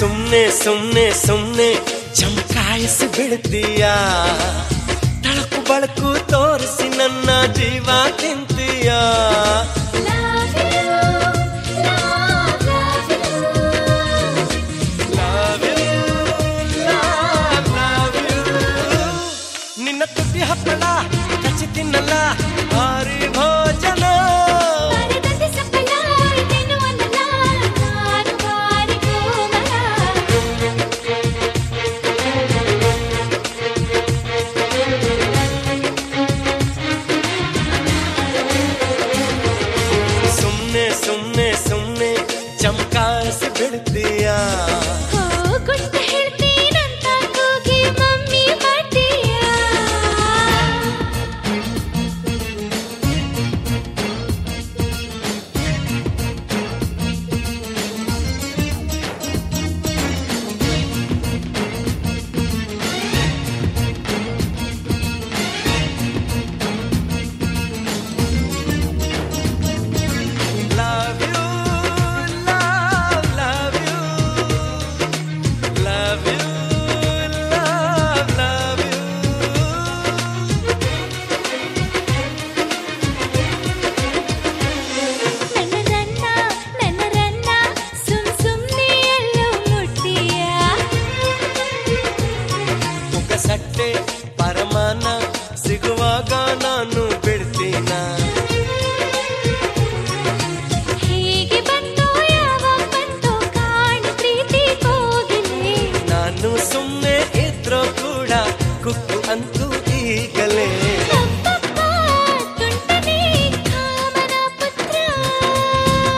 ಸುಮ್ನೆ ಸುಮ್ನೆ ಸುಮ್ನೆ ಚಮಕಾಯಿಸಿ ಬಿಡ್ತೀಯ ತಳಕು ಬಳಕು ತೋರಿಸಿ ನನ್ನ ಜೀವ ತಿಂತೀಯ? ನಿನ್ನ ತುಟ್ಟಿ ಹಪ್ಪಳ ಕಚ್ಚಿ ತಿನ್ನಲ್ಲ? सुनने सुनने सुनने चमक ನಾನು ಸುಮ್ಮನೆ ಇದ್ರೂ ಕೂಡ ಕುಕ್ಕು ಅಂತೂ ಈಗಲೇ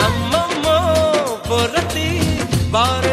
ಅಮ್ಮಮ್ಮ ಬರತಿ ಬಾರ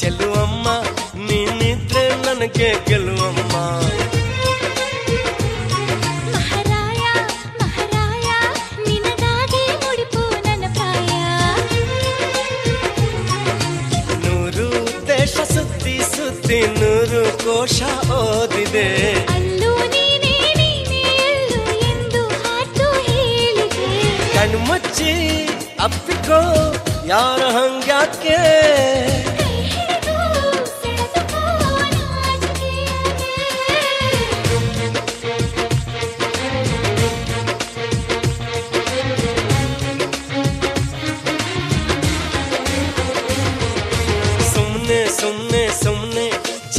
ಚೆಲುವಮ್ಮ ನೀನಿದ್ರೆ ನನಗೆ ಗೆಲುವಮ್ಮ. ನೂರು ದೇಶ ಸುತ್ತಿ ಸುತ್ತಿ ನೂರು ಕೋಶ ಓದಿದೆ. ಕಣ್ಮುಚ್ಚಿ ಅಪ್ಪಿಕೋ ಯಾರ ಹಂಗ್ಯಾಕೆ?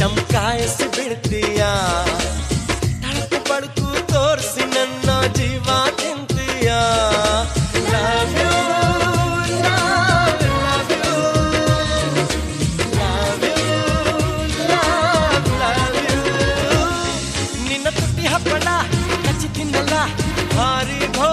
ಚಮಕಾಯಿಸಿ ಬಿಡ್ತೀಯ? ತಳಕು ಪಡಕು ತೋರಿಸಿ ನನ್ನ ಜೀವ ತಿಂತೀಯ? ಲವ್ ಯು ನಿನ್ನ ತುಟ್ಟಿ ಹಪ್ಪಳ ಕಚ್ಚಿ ತಿನ್ನಲ್ಲ, ಭಾರಿ ಭೋ